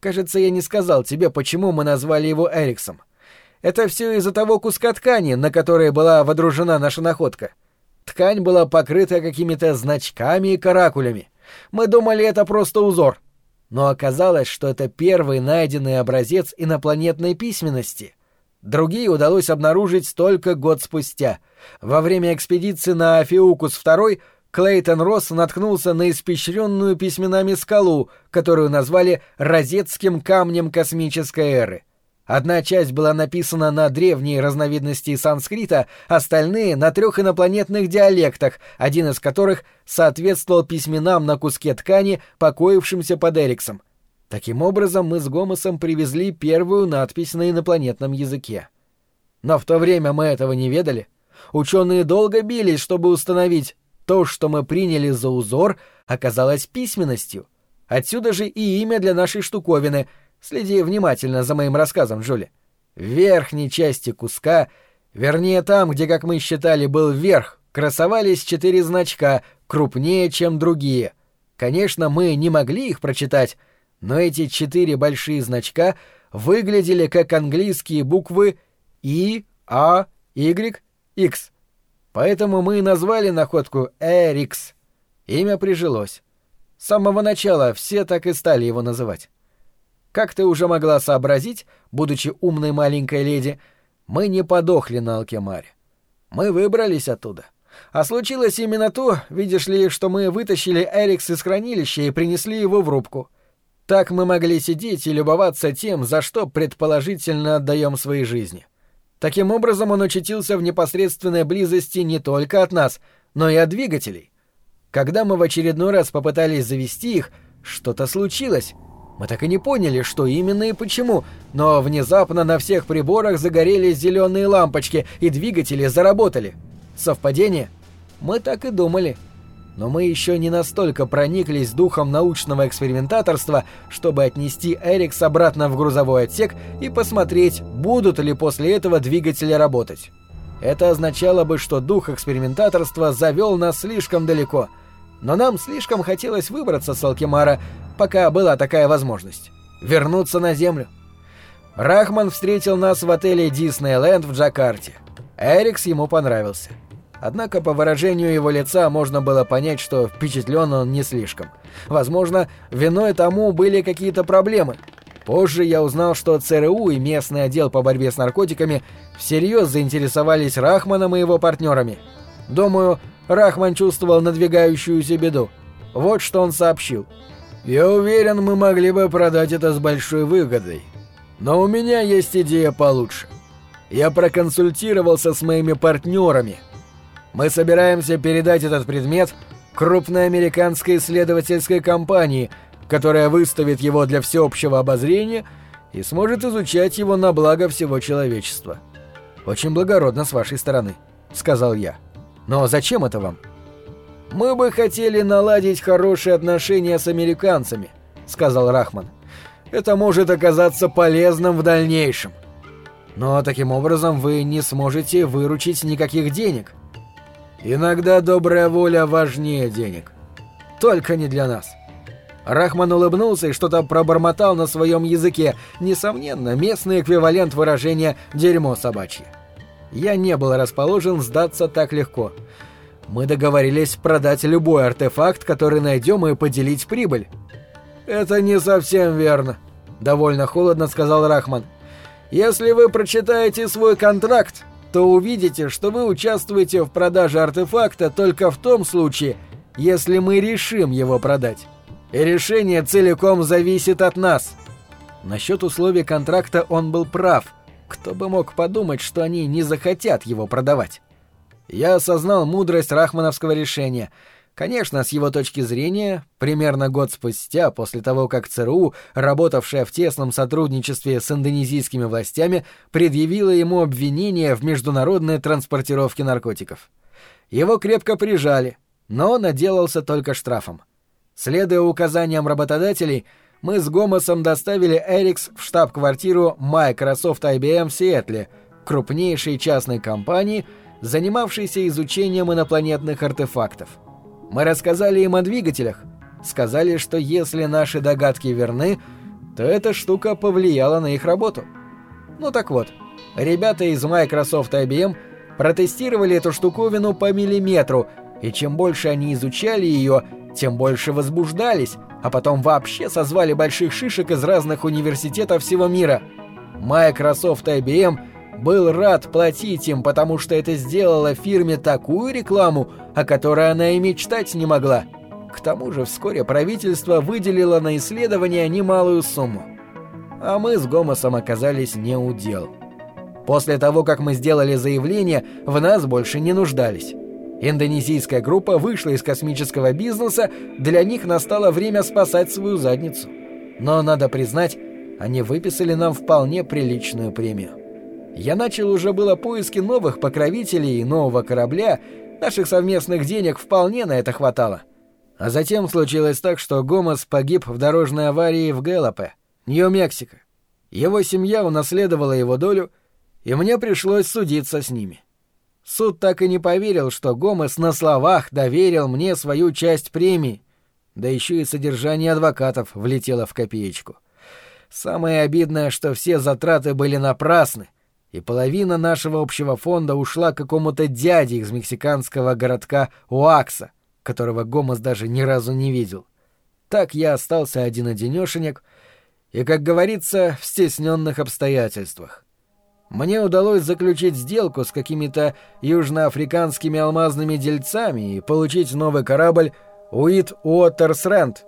Кажется, я не сказал тебе, почему мы назвали его Эриксом. Это все из-за того куска ткани, на который была водружена наша находка. Ткань была покрыта какими-то значками и каракулями. Мы думали, это просто узор. Но оказалось, что это первый найденный образец инопланетной письменности. Другие удалось обнаружить только год спустя. Во время экспедиции на Афиукус-2 Клейтон Росс наткнулся на испещренную письменами скалу, которую назвали «Розетским камнем космической эры». Одна часть была написана на древней разновидности санскрита, остальные — на трех инопланетных диалектах, один из которых соответствовал письменам на куске ткани, покоившимся под Эриксом. Таким образом, мы с Гомосом привезли первую надпись на инопланетном языке. Но в то время мы этого не ведали. Ученые долго бились, чтобы установить, то, что мы приняли за узор, оказалось письменностью. Отсюда же и имя для нашей штуковины — Следи внимательно за моим рассказом, Джули. В верхней части куска, вернее там, где, как мы считали, был верх, красовались четыре значка, крупнее, чем другие. Конечно, мы не могли их прочитать, но эти четыре большие значка выглядели как английские буквы И, А, Y, X. Поэтому мы и назвали находку Эрикс. Имя прижилось. С самого начала все так и стали его называть. Как ты уже могла сообразить, будучи умной маленькой леди, мы не подохли на Алкемаре. Мы выбрались оттуда. А случилось именно то, видишь ли, что мы вытащили Эрикс из хранилища и принесли его в рубку. Так мы могли сидеть и любоваться тем, за что предположительно отдаем свои жизни. Таким образом он очутился в непосредственной близости не только от нас, но и от двигателей. Когда мы в очередной раз попытались завести их, что-то случилось — мы так и не поняли, что именно и почему, но внезапно на всех приборах загорелись зеленые лампочки, и двигатели заработали. Совпадение? Мы так и думали. Но мы еще не настолько прониклись духом научного экспериментаторства, чтобы отнести Эрикс обратно в грузовой отсек и посмотреть, будут ли после этого двигатели работать. Это означало бы, что дух экспериментаторства завел нас слишком далеко. Но нам слишком хотелось выбраться с Алкимара, пока была такая возможность. Вернуться на Землю. Рахман встретил нас в отеле «Диснейленд» в Джакарте. Эрикс ему понравился. Однако по выражению его лица можно было понять, что впечатлен он не слишком. Возможно, виной тому были какие-то проблемы. Позже я узнал, что ЦРУ и местный отдел по борьбе с наркотиками всерьез заинтересовались Рахманом и его партнерами. Думаю, Рахман чувствовал надвигающуюся беду. Вот что он сообщил. Я уверен, мы могли бы продать это с большой выгодой. Но у меня есть идея получше. Я проконсультировался с моими партнерами. Мы собираемся передать этот предмет крупной американской исследовательской компании, которая выставит его для всеобщего обозрения и сможет изучать его на благо всего человечества. «Очень благородно с вашей стороны», — сказал я. «Но зачем это вам?» «Мы бы хотели наладить хорошие отношения с американцами», — сказал Рахман. «Это может оказаться полезным в дальнейшем». «Но таким образом вы не сможете выручить никаких денег». «Иногда добрая воля важнее денег. Только не для нас». Рахман улыбнулся и что-то пробормотал на своем языке, несомненно, местный эквивалент выражения «дерьмо собачье». Я не был расположен сдаться так легко — мы договорились продать любой артефакт, который найдем, и поделить прибыль». «Это не совсем верно», — довольно холодно сказал Рахман. «Если вы прочитаете свой контракт, то увидите, что вы участвуете в продаже артефакта только в том случае, если мы решим его продать. И решение целиком зависит от нас». Насчет условий контракта он был прав. Кто бы мог подумать, что они не захотят его продавать. Я осознал мудрость рахмановского решения. Конечно, с его точки зрения, примерно год спустя, после того, как ЦРУ, работавшая в тесном сотрудничестве с индонезийскими властями, предъявила ему обвинение в международной транспортировке наркотиков. Его крепко прижали, но он отделался только штрафом. Следуя указаниям работодателей, мы с Гомосом доставили Эрикс в штаб-квартиру Microsoft IBM в Сиэтле, крупнейшей частной компании, занимавшийся изучением инопланетных артефактов. Мы рассказали им о двигателях, сказали, что если наши догадки верны, то эта штука повлияла на их работу. Ну так вот, ребята из Microsoft IBM протестировали эту штуковину по миллиметру, и чем больше они изучали ее, тем больше возбуждались, а потом вообще созвали больших шишек из разных университетов всего мира. Microsoft IBM был рад платить им, потому что это сделало фирме такую рекламу, о которой она и мечтать не могла. К тому же вскоре правительство выделило на исследование немалую сумму. А мы с Гомосом оказались не у дел. После того, как мы сделали заявление, в нас больше не нуждались. Индонезийская группа вышла из космического бизнеса, для них настало время спасать свою задницу. Но, надо признать, они выписали нам вполне приличную премию. Я начал уже было поиски новых покровителей и нового корабля, наших совместных денег вполне на это хватало. А затем случилось так, что Гомес погиб в дорожной аварии в Гэллопе, Нью-Мексико. Его семья унаследовала его долю, и мне пришлось судиться с ними. Суд так и не поверил, что Гомес на словах доверил мне свою часть премии, да еще и содержание адвокатов влетело в копеечку. Самое обидное, что все затраты были напрасны, и половина нашего общего фонда ушла какому-то дяде из мексиканского городка Уакса, которого Гомес даже ни разу не видел. Так я остался один-одинешенек и, как говорится, в стесненных обстоятельствах. Мне удалось заключить сделку с какими-то южноафриканскими алмазными дельцами и получить новый корабль «Уит Уотерсрэнд».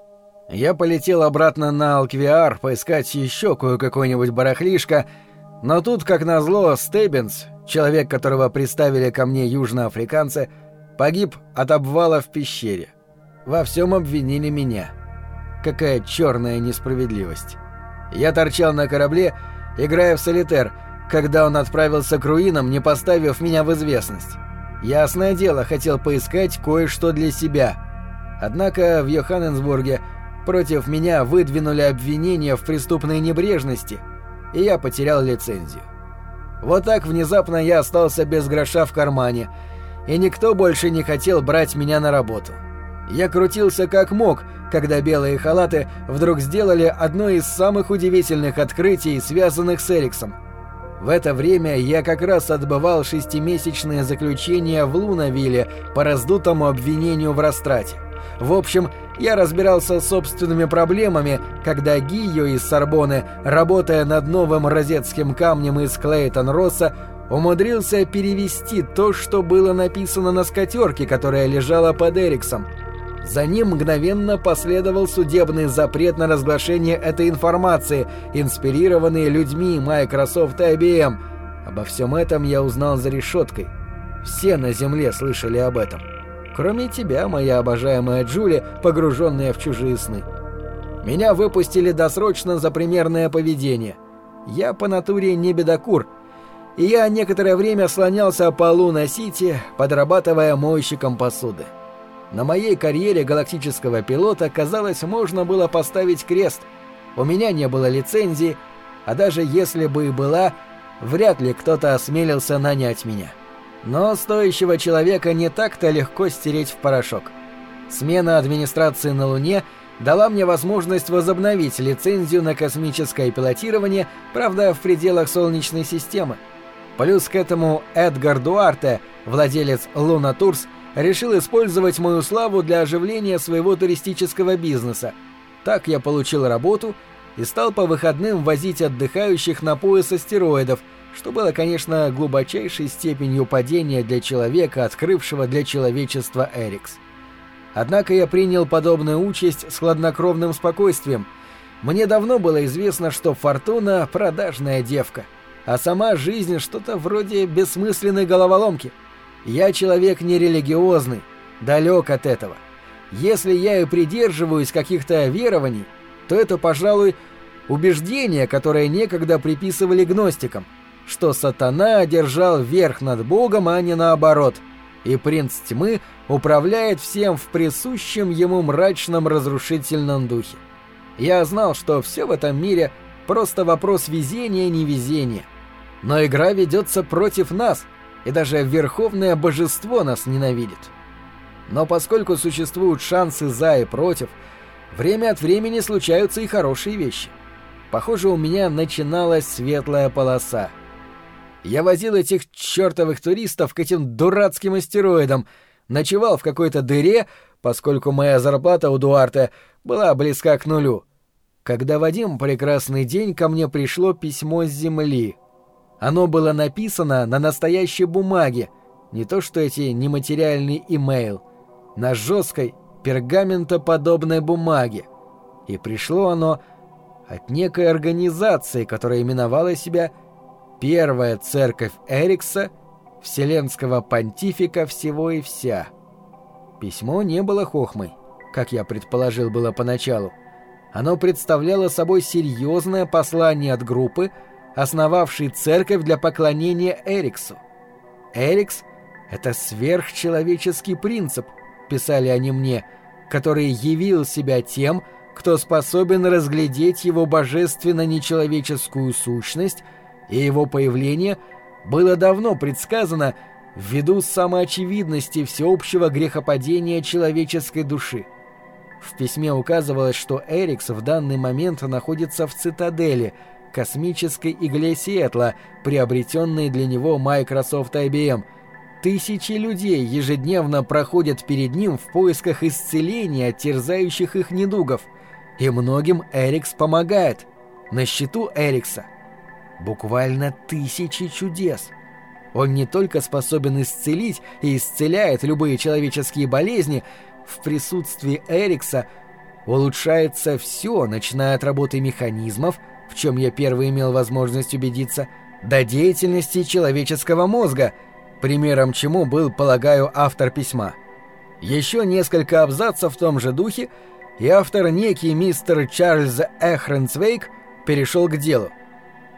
Я полетел обратно на Алквиар поискать еще кое-какое-нибудь барахлишко — но тут, как назло, Стеббинс, человек, которого представили ко мне южноафриканцы, погиб от обвала в пещере. Во всем обвинили меня. Какая черная несправедливость. Я торчал на корабле, играя в солитер, когда он отправился к руинам, не поставив меня в известность. Ясное дело, хотел поискать кое-что для себя. Однако в Йоханнесбурге против меня выдвинули обвинения в преступной небрежности — и я потерял лицензию. Вот так внезапно я остался без гроша в кармане, и никто больше не хотел брать меня на работу. Я крутился как мог, когда белые халаты вдруг сделали одно из самых удивительных открытий, связанных с Эриксом. В это время я как раз отбывал шестимесячное заключение в Лунавилле по раздутому обвинению в растрате. В общем, я разбирался с собственными проблемами, когда Гийо из Сорбоны, работая над новым розетским камнем из Клейтон-Росса, умудрился перевести то, что было написано на скатерке, которая лежала под Эриксом. За ним мгновенно последовал судебный запрет на разглашение этой информации, инспирированный людьми Microsoft и IBM. Обо всем этом я узнал за решеткой. Все на Земле слышали об этом. Кроме тебя, моя обожаемая Джули, погруженная в чужие сны. Меня выпустили досрочно за примерное поведение. Я по натуре не бедокур, и я некоторое время слонялся по Луна-Сити, подрабатывая мойщиком посуды. На моей карьере галактического пилота, казалось, можно было поставить крест. У меня не было лицензии, а даже если бы и была, вряд ли кто-то осмелился нанять меня. Но стоящего человека не так-то легко стереть в порошок. Смена администрации на Луне дала мне возможность возобновить лицензию на космическое пилотирование, правда, в пределах Солнечной системы. Плюс к этому Эдгар Дуарте, владелец Луна Турс, решил использовать мою славу для оживления своего туристического бизнеса. Так я получил работу и стал по выходным возить отдыхающих на пояс астероидов – что было, конечно, глубочайшей степенью падения для человека, открывшего для человечества Эрикс. Однако я принял подобную участь с хладнокровным спокойствием. Мне давно было известно, что Фортуна — продажная девка, а сама жизнь — что-то вроде бессмысленной головоломки. Я человек нерелигиозный, далек от этого. Если я и придерживаюсь каких-то верований, то это, пожалуй, убеждения, которые некогда приписывали гностикам — что сатана одержал верх над Богом, а не наоборот, и принц тьмы управляет всем в присущем ему мрачном разрушительном духе. Я знал, что все в этом мире просто вопрос везения-невезения. Но игра ведется против нас, и даже Верховное Божество нас ненавидит. Но поскольку существуют шансы за и против, время от времени случаются и хорошие вещи. Похоже, у меня начиналась светлая полоса. Я возил этих чертовых туристов к этим дурацким астероидам, ночевал в какой-то дыре, поскольку моя зарплата у Дуарта была близка к нулю. Когда в один прекрасный день ко мне пришло письмо с Земли. Оно было написано на настоящей бумаге, не то что эти нематериальный имейл, на жесткой пергаментоподобной бумаге. И пришло оно от некой организации, которая именовала себя «Первая церковь Эрикса, Вселенского понтифика всего и вся». Письмо не было хохмой, как я предположил было поначалу. Оно представляло собой серьезное послание от группы, основавшей церковь для поклонения Эриксу. Эрикс — это сверхчеловеческий принцип, писали они мне, который явил себя тем, кто способен разглядеть его божественно-нечеловеческую сущность, и его появление было давно предсказано ввиду самоочевидности всеобщего грехопадения человеческой души. В письме указывалось, что Эрикс в данный момент находится в цитадели, космической игле Сиэтла, приобретенной для него Microsoft IBM. Тысячи людей ежедневно проходят перед ним в поисках исцеления от терзающих их недугов. И многим Эрикс помогает. На счету Эрикса буквально тысячи чудес. Он не только способен исцелить и исцеляет любые человеческие болезни, в присутствии Эрикса улучшается все, начиная от работы механизмов, в чем я первый имел возможность убедиться, до деятельности человеческого мозга, примером чему был, полагаю, автор письма. Еще несколько абзацев в том же духе, и автор, некий мистер Чарльз Эхренцвейк, перешел к делу.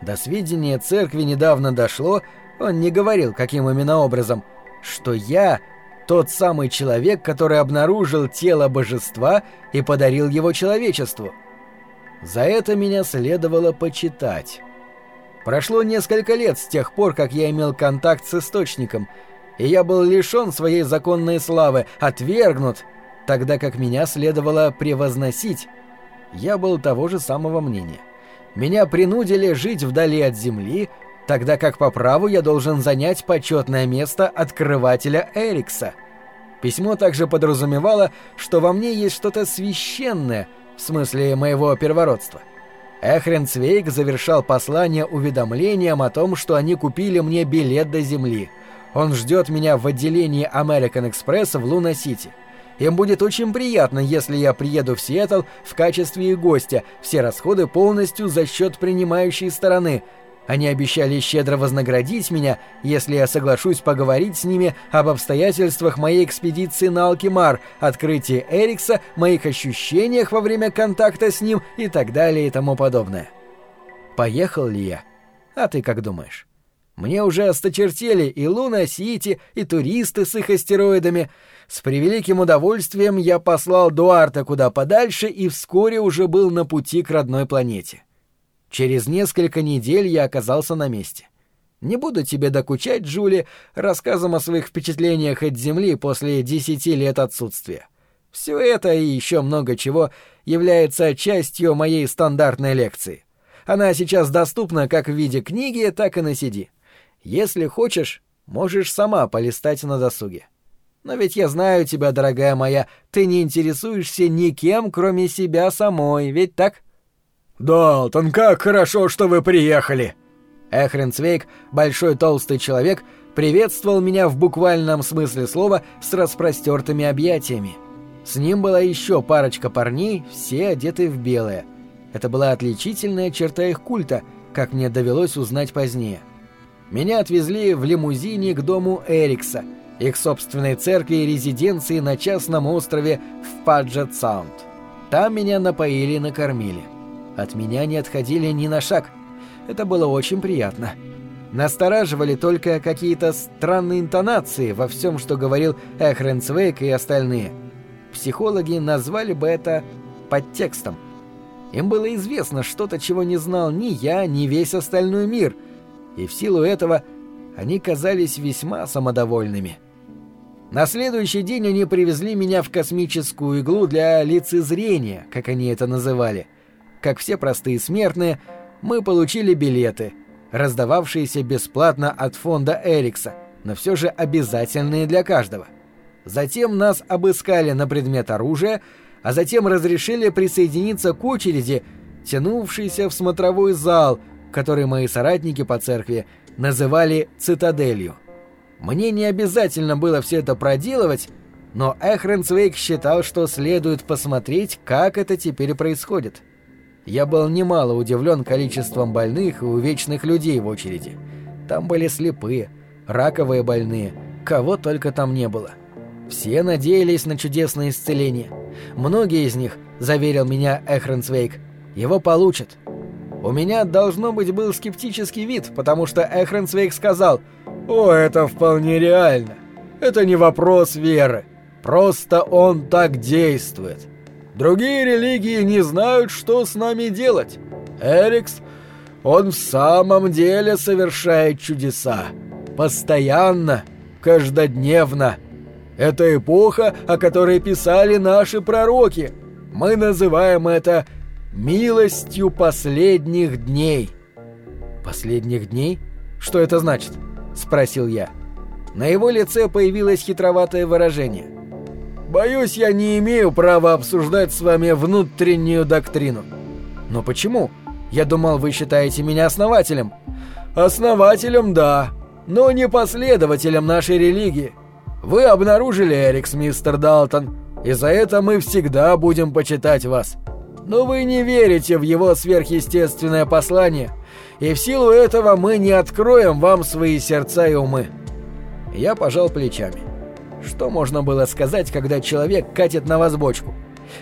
До сведения церкви недавно дошло, он не говорил, каким именно образом, что я — тот самый человек, который обнаружил тело божества и подарил его человечеству. За это меня следовало почитать. Прошло несколько лет с тех пор, как я имел контакт с Источником, и я был лишен своей законной славы, отвергнут, тогда как меня следовало превозносить. Я был того же самого мнения. Меня принудили жить вдали от земли, тогда как по праву я должен занять почетное место открывателя Эрикса. Письмо также подразумевало, что во мне есть что-то священное, в смысле моего первородства. Эхренцвейк завершал послание уведомлением о том, что они купили мне билет до Земли. Он ждет меня в отделении American Express в Луна-Сити. Им будет очень приятно, если я приеду в Сиэтл в качестве гостя, все расходы полностью за счет принимающей стороны – они обещали щедро вознаградить меня, если я соглашусь поговорить с ними об обстоятельствах моей экспедиции на Алкимар, открытии Эрикса, моих ощущениях во время контакта с ним и так далее и тому подобное. Поехал ли я? А ты как думаешь? Мне уже осточертели и Луна-Сити, и туристы с их астероидами. С превеликим удовольствием я послал Дуарта куда подальше и вскоре уже был на пути к родной планете. Через несколько недель я оказался на месте. Не буду тебе докучать, Джули, рассказом о своих впечатлениях от Земли после десяти лет отсутствия. Все это и еще много чего является частью моей стандартной лекции. Она сейчас доступна как в виде книги, так и на CD. Если хочешь, можешь сама полистать на досуге. Но ведь я знаю тебя, дорогая моя, ты не интересуешься никем, кроме себя самой, ведь так?» «Далтон, как хорошо, что вы приехали!» Эхренцвейк, большой толстый человек, приветствовал меня в буквальном смысле слова с распростертыми объятиями. С ним была еще парочка парней, все одеты в белое. Это была отличительная черта их культа, как мне довелось узнать позднее. Меня отвезли в лимузине к дому Эрикса, их собственной церкви и резиденции на частном острове в Паджет-Саунд. Там меня напоили и накормили. От меня не отходили ни на шаг. Это было очень приятно. Настораживали только какие-то странные интонации во всем, что говорил Эхренцвейк и остальные. Психологи назвали бы это подтекстом. Им было известно что-то, чего не знал ни я, ни весь остальной мир, и в силу этого они казались весьма самодовольными. На следующий день они привезли меня в космическую иглу для лицезрения, как они это называли — как все простые смертные, мы получили билеты, раздававшиеся бесплатно от фонда Эрикса, но все же обязательные для каждого. Затем нас обыскали на предмет оружия, а затем разрешили присоединиться к очереди, тянувшейся в смотровой зал, который мои соратники по церкви называли «цитаделью». Мне не обязательно было все это проделывать, но Эхренцвейк считал, что следует посмотреть, как это теперь происходит. Я был немало удивлен количеством больных и увечных людей в очереди. Там были слепые, раковые больные, кого только там не было. Все надеялись на чудесное исцеление. Многие из них, заверил меня Эхренцвейк, его получат. У меня, должно быть, был скептический вид, потому что Эхренцвейк сказал «О, это вполне реально. Это не вопрос веры. Просто он так действует. Другие религии не знают, что с нами делать. Эрикс, он в самом деле совершает чудеса. Постоянно, каждодневно. Это эпоха, о которой писали наши пророки. Мы называем это «милостью последних дней». «Последних дней? Что это значит?» — спросил я. На его лице появилось хитроватое выражение. «Боюсь, я не имею права обсуждать с вами внутреннюю доктрину». «Но почему? Я думал, вы считаете меня основателем». «Основателем, да, но не последователем нашей религии. Вы обнаружили Эрикс, мистер Далтон, и за это мы всегда будем почитать вас. Но вы не верите в его сверхъестественное послание, и в силу этого мы не откроем вам свои сердца и умы». Я пожал плечами. Что можно было сказать, когда человек катит на вас бочку?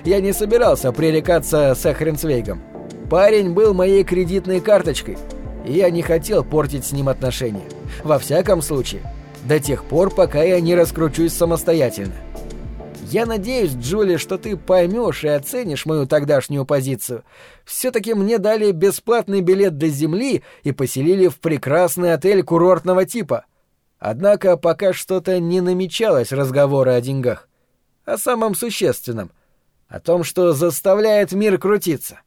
Я не собирался пререкаться с Эхренцвейгом. Парень был моей кредитной карточкой, и я не хотел портить с ним отношения. Во всяком случае, до тех пор, пока я не раскручусь самостоятельно. Я надеюсь, Джули, что ты поймешь и оценишь мою тогдашнюю позицию. Все-таки мне дали бесплатный билет до земли и поселили в прекрасный отель курортного типа. Однако пока что-то не намечалось разговора о деньгах. О самом существенном. О том, что заставляет мир крутиться.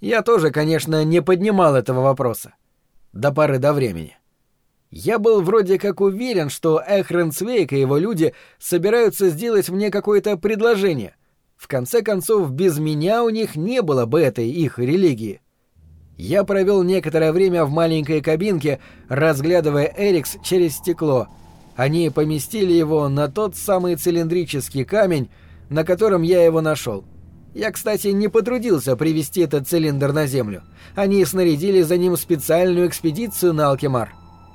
Я тоже, конечно, не поднимал этого вопроса. До поры до времени. Я был вроде как уверен, что Эхренцвейк и его люди собираются сделать мне какое-то предложение. В конце концов, без меня у них не было бы этой их религии. Я провел некоторое время в маленькой кабинке, разглядывая Эрикс через стекло. Они поместили его на тот самый цилиндрический камень, на котором я его нашел. Я, кстати, не потрудился привести этот цилиндр на землю. Они снарядили за ним специальную экспедицию на Алкемар.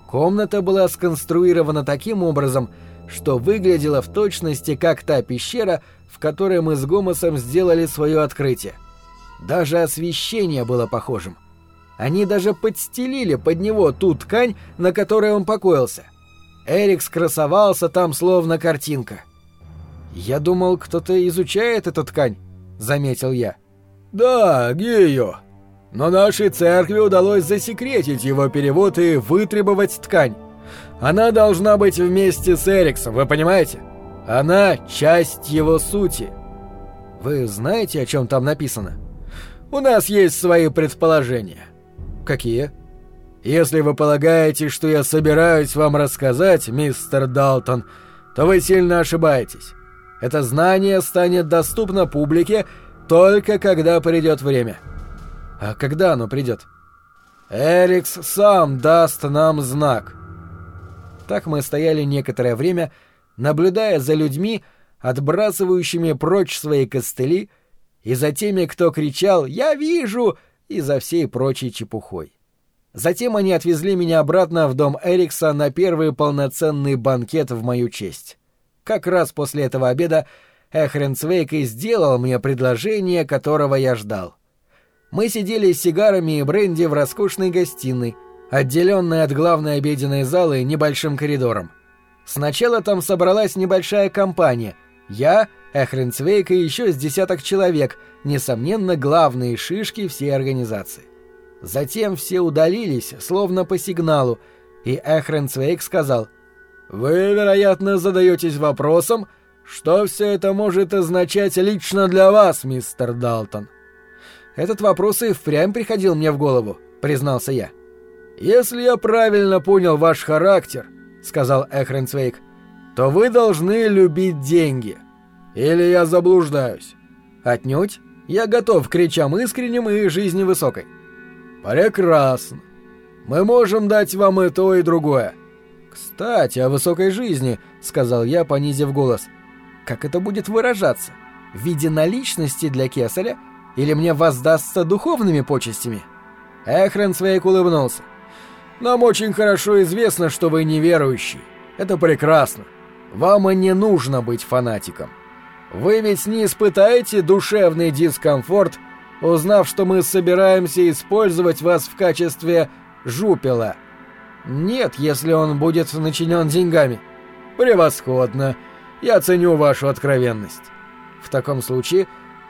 Комната была сконструирована таким образом, что выглядела в точности как та пещера, в которой мы с Гомосом сделали свое открытие. Даже освещение было похожим. Они даже подстелили под него ту ткань, на которой он покоился. Эрикс красовался там словно картинка. «Я думал, кто-то изучает эту ткань», — заметил я. «Да, Гио. Но нашей церкви удалось засекретить его перевод и вытребовать ткань. Она должна быть вместе с Эриксом, вы понимаете? Она — часть его сути». «Вы знаете, о чем там написано?» «У нас есть свои предположения». «Какие?» «Если вы полагаете, что я собираюсь вам рассказать, мистер Далтон, то вы сильно ошибаетесь. Это знание станет доступно публике только когда придет время». «А когда оно придет?» «Эрикс сам даст нам знак». Так мы стояли некоторое время, наблюдая за людьми, отбрасывающими прочь свои костыли, и за теми, кто кричал «Я вижу!» и за всей прочей чепухой. Затем они отвезли меня обратно в дом Эрикса на первый полноценный банкет в мою честь. Как раз после этого обеда Эхренцвейк и сделал мне предложение, которого я ждал. Мы сидели с сигарами и бренди в роскошной гостиной, отделенной от главной обеденной залы небольшим коридором. Сначала там собралась небольшая компания — я, Эхренцвейк и еще с десяток человек, несомненно, главные шишки всей организации. Затем все удалились, словно по сигналу, и Эхренцвейк сказал, «Вы, вероятно, задаетесь вопросом, что все это может означать лично для вас, мистер Далтон?» Этот вопрос и впрямь приходил мне в голову, признался я. Если я правильно понял ваш характер, сказал Эхренцвейк, то вы должны любить деньги. Или я заблуждаюсь? Отнюдь. Я готов к речам искренним и жизни высокой. Прекрасно. Мы можем дать вам и то, и другое. Кстати, о высокой жизни, сказал я, понизив голос. Как это будет выражаться? В виде наличности для кесаря или мне воздастся духовными почестями? Эхренсвейк улыбнулся. Нам очень хорошо известно, что вы неверующий. Это прекрасно. Вам и не нужно быть фанатиком. Вы ведь не испытаете душевный дискомфорт, узнав, что мы собираемся использовать вас в качестве жупела. Нет, если он будет начинен деньгами. Превосходно. Я ценю вашу откровенность. В таком случае,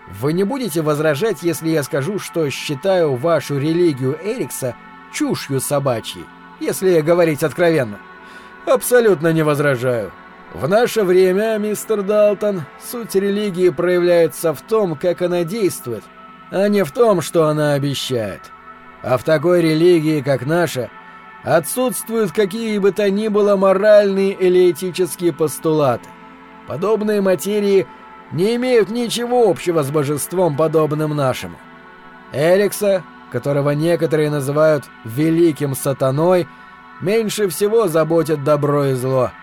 вы не будете возражать, если я скажу, что считаю вашу религию Эрикса чушью собачьей, если говорить откровенно. Абсолютно не возражаю. В наше время, мистер Далтон, суть религии проявляется в том, как она действует, а не в том, что она обещает. А в такой религии, как наша, отсутствуют какие бы то ни было моральные или этические постулаты. Подобные материи не имеют ничего общего с божеством, подобным нашему. Эрикса, которого некоторые называют «великим сатаной», меньше всего заботит добро и зло —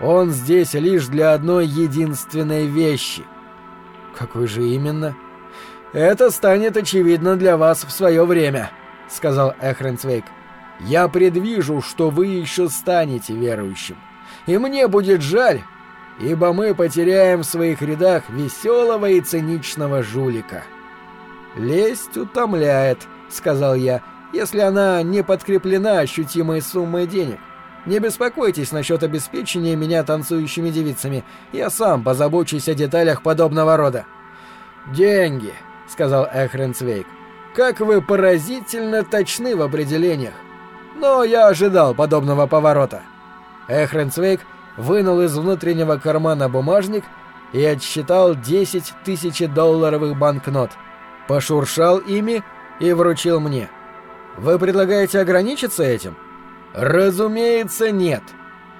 он здесь лишь для одной единственной вещи. Какой же именно? Это станет очевидно для вас в свое время, сказал Эхренцвейк. Я предвижу, что вы еще станете верующим. И мне будет жаль, ибо мы потеряем в своих рядах веселого и циничного жулика. Лесть утомляет, сказал я, если она не подкреплена ощутимой суммой денег. Не беспокойтесь насчет обеспечения меня танцующими девицами. Я сам позабочусь о деталях подобного рода». «Деньги», — сказал Эхренцвейк. «Как вы поразительно точны в определениях. Но я ожидал подобного поворота». Эхренцвейк вынул из внутреннего кармана бумажник и отсчитал 10 тысяч долларовых банкнот, пошуршал ими и вручил мне. «Вы предлагаете ограничиться этим?» Разумеется, нет.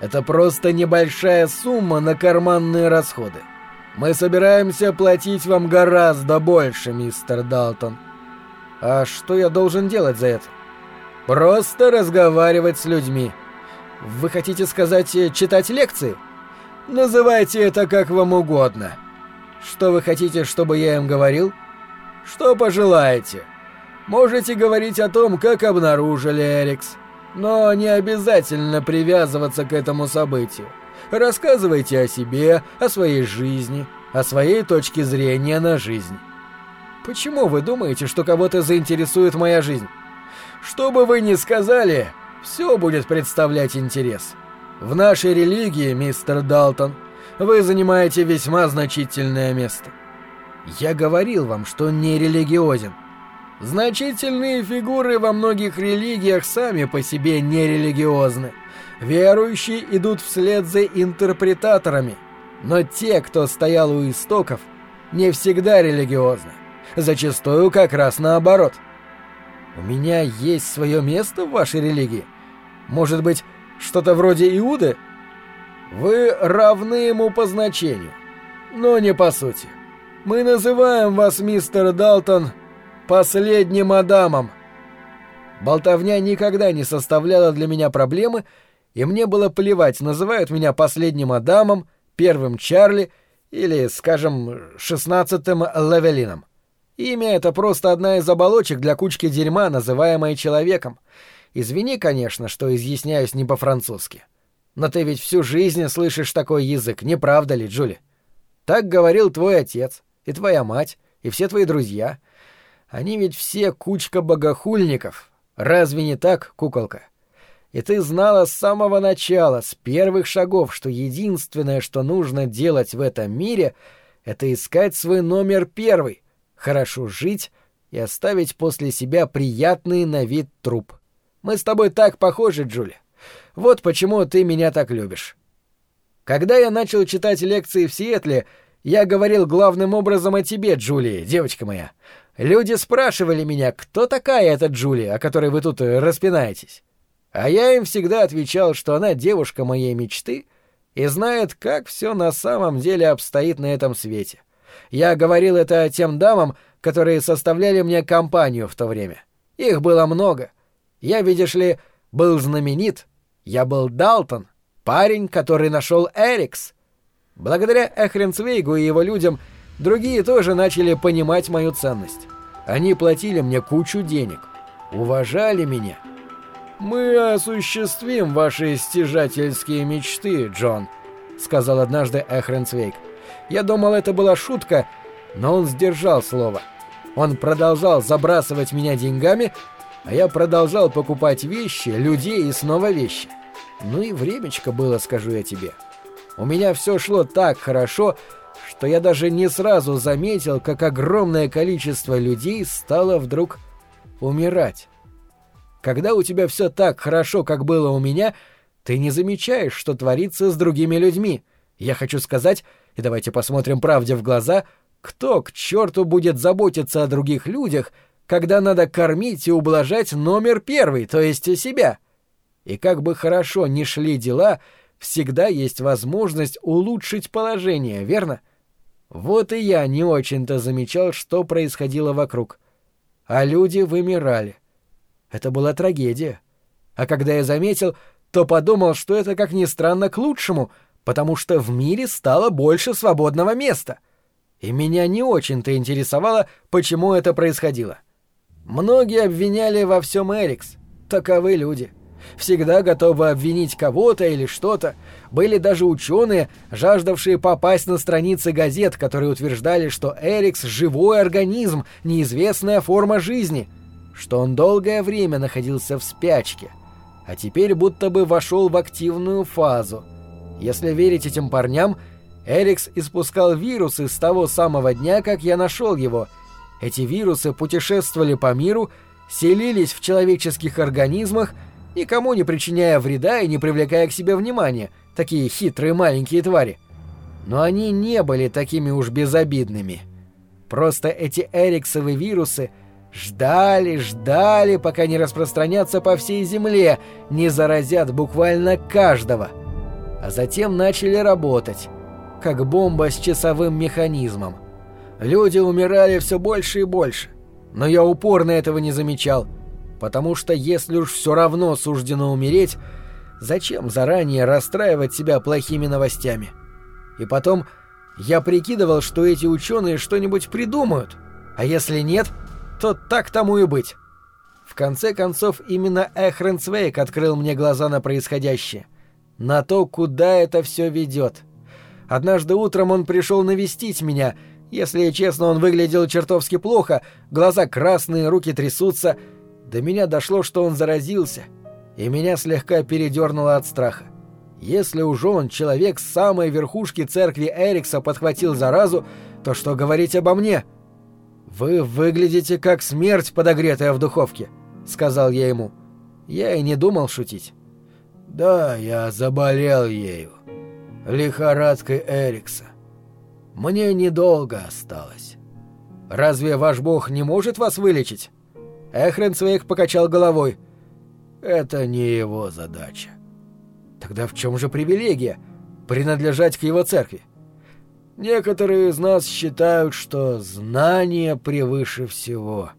Это просто небольшая сумма на карманные расходы. Мы собираемся платить вам гораздо больше, мистер Далтон. А что я должен делать за это? Просто разговаривать с людьми. Вы хотите сказать, э, читать лекции? Называйте это как вам угодно. Что вы хотите, чтобы я им говорил? Что пожелаете. Можете говорить о том, как обнаружили Эрикс, но не обязательно привязываться к этому событию. Рассказывайте о себе, о своей жизни, о своей точке зрения на жизнь. Почему вы думаете, что кого-то заинтересует моя жизнь? Что бы вы ни сказали, все будет представлять интерес. В нашей религии, мистер Далтон, вы занимаете весьма значительное место. Я говорил вам, что не религиозен. Значительные фигуры во многих религиях сами по себе нерелигиозны. Верующие идут вслед за интерпретаторами. Но те, кто стоял у истоков, не всегда религиозны. Зачастую как раз наоборот. У меня есть свое место в вашей религии? Может быть, что-то вроде Иуды? Вы равны ему по значению, но не по сути. Мы называем вас, мистер Далтон, последним Адамом. Болтовня никогда не составляла для меня проблемы, и мне было плевать, называют меня последним Адамом, первым Чарли или, скажем, шестнадцатым Лавелином. Имя — это просто одна из оболочек для кучки дерьма, называемой человеком. Извини, конечно, что изъясняюсь не по-французски. Но ты ведь всю жизнь слышишь такой язык, не правда ли, Джули? Так говорил твой отец, и твоя мать, и все твои друзья — они ведь все кучка богохульников. Разве не так, куколка? И ты знала с самого начала, с первых шагов, что единственное, что нужно делать в этом мире, это искать свой номер первый, хорошо жить и оставить после себя приятный на вид труп. Мы с тобой так похожи, Джули. Вот почему ты меня так любишь. Когда я начал читать лекции в Сиэтле, я говорил главным образом о тебе, Джулии, девочка моя. Люди спрашивали меня, кто такая эта Джули, о которой вы тут распинаетесь. А я им всегда отвечал, что она девушка моей мечты и знает, как все на самом деле обстоит на этом свете. Я говорил это тем дамам, которые составляли мне компанию в то время. Их было много. Я, видишь ли, был знаменит. Я был Далтон, парень, который нашел Эрикс. Благодаря Эхренцвейгу и его людям другие тоже начали понимать мою ценность. Они платили мне кучу денег, уважали меня. «Мы осуществим ваши стяжательские мечты, Джон», — сказал однажды Эхренцвейг. Я думал, это была шутка, но он сдержал слово. Он продолжал забрасывать меня деньгами, а я продолжал покупать вещи, людей и снова вещи. Ну и времечко было, скажу я тебе. У меня все шло так хорошо, что я даже не сразу заметил, как огромное количество людей стало вдруг умирать. Когда у тебя все так хорошо, как было у меня, ты не замечаешь, что творится с другими людьми. Я хочу сказать, и давайте посмотрим правде в глаза, кто к черту будет заботиться о других людях, когда надо кормить и ублажать номер первый, то есть себя. И как бы хорошо ни шли дела, всегда есть возможность улучшить положение, верно? Вот и я не очень-то замечал, что происходило вокруг. А люди вымирали. Это была трагедия. А когда я заметил, то подумал, что это, как ни странно, к лучшему — потому что в мире стало больше свободного места. И меня не очень-то интересовало, почему это происходило. Многие обвиняли во всем Эрикс. Таковы люди. Всегда готовы обвинить кого-то или что-то. Были даже ученые, жаждавшие попасть на страницы газет, которые утверждали, что Эрикс — живой организм, неизвестная форма жизни, что он долгое время находился в спячке, а теперь будто бы вошел в активную фазу — если верить этим парням, Эрикс испускал вирусы с того самого дня, как я нашел его. Эти вирусы путешествовали по миру, селились в человеческих организмах, никому не причиняя вреда и не привлекая к себе внимания, такие хитрые маленькие твари. Но они не были такими уж безобидными. Просто эти эриксовые вирусы ждали, ждали, пока не распространятся по всей Земле, не заразят буквально каждого — а затем начали работать, как бомба с часовым механизмом. Люди умирали все больше и больше, но я упорно этого не замечал, потому что если уж все равно суждено умереть, зачем заранее расстраивать себя плохими новостями? И потом я прикидывал, что эти ученые что-нибудь придумают, а если нет, то так тому и быть. В конце концов, именно Эхренцвейк открыл мне глаза на происходящее — на то, куда это все ведет. Однажды утром он пришел навестить меня. Если честно, он выглядел чертовски плохо, глаза красные, руки трясутся. До меня дошло, что он заразился, и меня слегка передернуло от страха. Если уж он, человек с самой верхушки церкви Эрикса, подхватил заразу, то что говорить обо мне? «Вы выглядите как смерть, подогретая в духовке», — сказал я ему. Я и не думал шутить. Да, я заболел ею. Лихорадкой Эрикса. Мне недолго осталось. Разве ваш бог не может вас вылечить? Эхренцвейк покачал головой. Это не его задача. Тогда в чем же привилегия? Принадлежать к его церкви? Некоторые из нас считают, что знание превыше всего.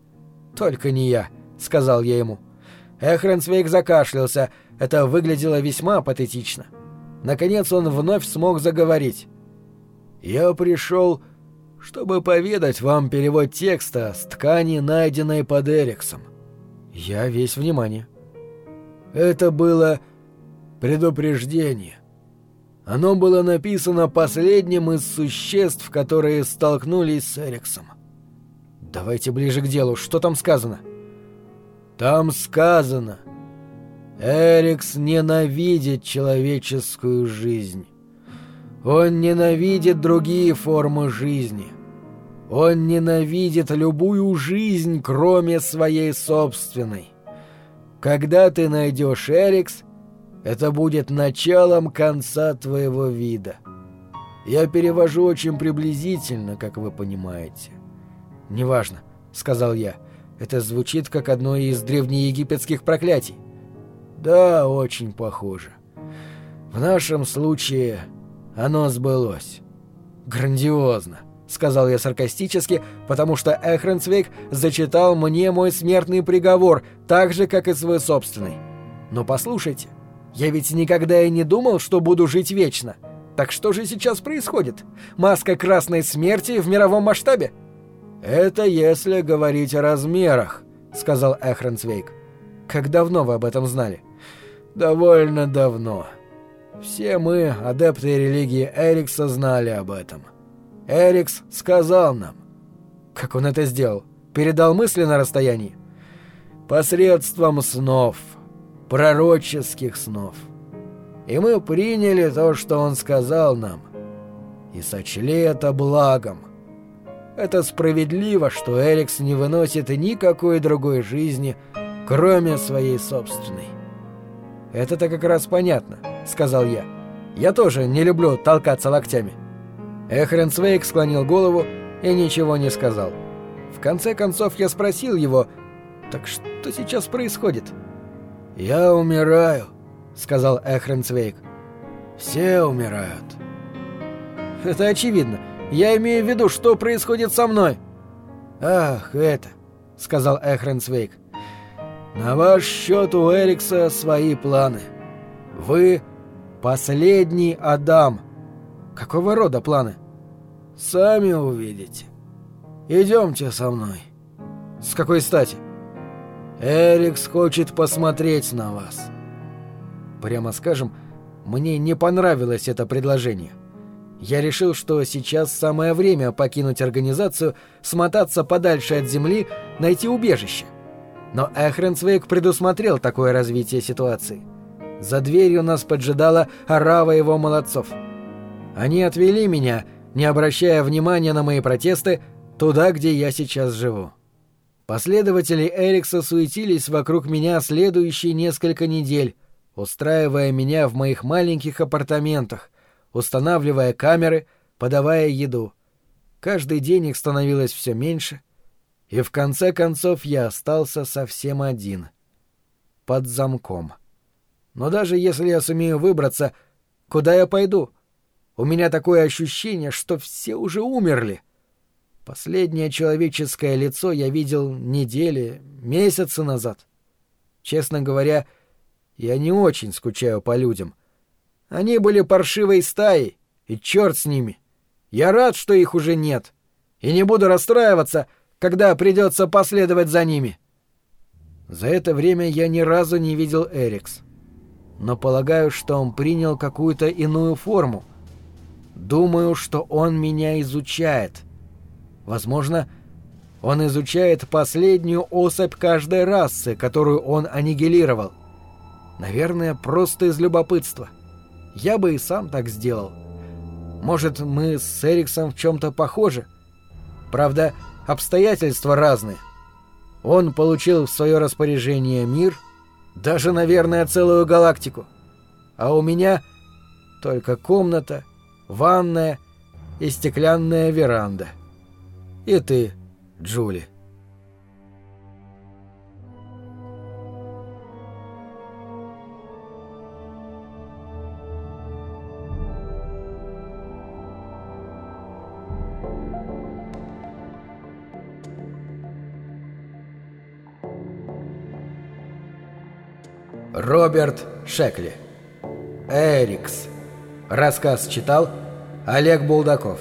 Только не я, сказал я ему. Эхренцвейк закашлялся, это выглядело весьма патетично. Наконец он вновь смог заговорить. «Я пришел, чтобы поведать вам перевод текста с ткани, найденной под Эриксом». «Я весь внимание». «Это было предупреждение. Оно было написано последним из существ, которые столкнулись с Эриксом». «Давайте ближе к делу. Что там сказано?» «Там сказано, Эрикс ненавидит человеческую жизнь. Он ненавидит другие формы жизни. Он ненавидит любую жизнь, кроме своей собственной. Когда ты найдешь Эрикс, это будет началом конца твоего вида. Я перевожу очень приблизительно, как вы понимаете. Неважно, — сказал я. «Это звучит как одно из древнеегипетских проклятий». «Да, очень похоже. В нашем случае оно сбылось». «Грандиозно», — сказал я саркастически, потому что Эхренцвейк зачитал мне мой смертный приговор, так же, как и свой собственный. «Но послушайте, я ведь никогда и не думал, что буду жить вечно. Так что же сейчас происходит? Маска красной смерти в мировом масштабе?» «Это если говорить о размерах», — сказал Эхренцвейк. «Как давно вы об этом знали?» «Довольно давно. Все мы, адепты религии Эрикса, знали об этом. Эрикс сказал нам». «Как он это сделал? Передал мысли на расстоянии?» «Посредством снов, пророческих снов. И мы приняли то, что он сказал нам, и сочли это благом. Это справедливо, что Эрикс не выносит никакой другой жизни, кроме своей собственной. «Это-то как раз понятно», — сказал я. «Я тоже не люблю толкаться локтями». Эхренсвейк склонил голову и ничего не сказал. В конце концов я спросил его, «Так что сейчас происходит?» «Я умираю», — сказал Эхренсвейк. «Все умирают». «Это очевидно. Я имею в виду, что происходит со мной». «Ах, это», — сказал Эхренсвейк. «На ваш счет у Эрикса свои планы. Вы последний Адам». «Какого рода планы?» «Сами увидите. Идемте со мной». «С какой стати?» «Эрикс хочет посмотреть на вас». Прямо скажем, мне не понравилось это предложение. Я решил, что сейчас самое время покинуть организацию, смотаться подальше от земли, найти убежище. Но Эхренцвейк предусмотрел такое развитие ситуации. За дверью нас поджидала орава его молодцов. Они отвели меня, не обращая внимания на мои протесты, туда, где я сейчас живу. Последователи Эрикса суетились вокруг меня следующие несколько недель, устраивая меня в моих маленьких апартаментах, устанавливая камеры, подавая еду. Каждый день их становилось все меньше, и в конце концов я остался совсем один. Под замком. Но даже если я сумею выбраться, куда я пойду? У меня такое ощущение, что все уже умерли. Последнее человеческое лицо я видел недели, месяцы назад. Честно говоря, я не очень скучаю по людям. Они были паршивой стаей, и черт с ними. Я рад, что их уже нет. И не буду расстраиваться, когда придется последовать за ними. За это время я ни разу не видел Эрикс. Но полагаю, что он принял какую-то иную форму. Думаю, что он меня изучает. Возможно, он изучает последнюю особь каждой расы, которую он аннигилировал. Наверное, просто из любопытства. — я бы и сам так сделал. Может, мы с Эриксом в чем-то похожи? Правда, обстоятельства разные. Он получил в свое распоряжение мир, даже, наверное, целую галактику. А у меня только комната, ванная и стеклянная веранда. И ты, Джули. Роберт Шекли. Эрикс. Рассказ читал Олег Булдаков.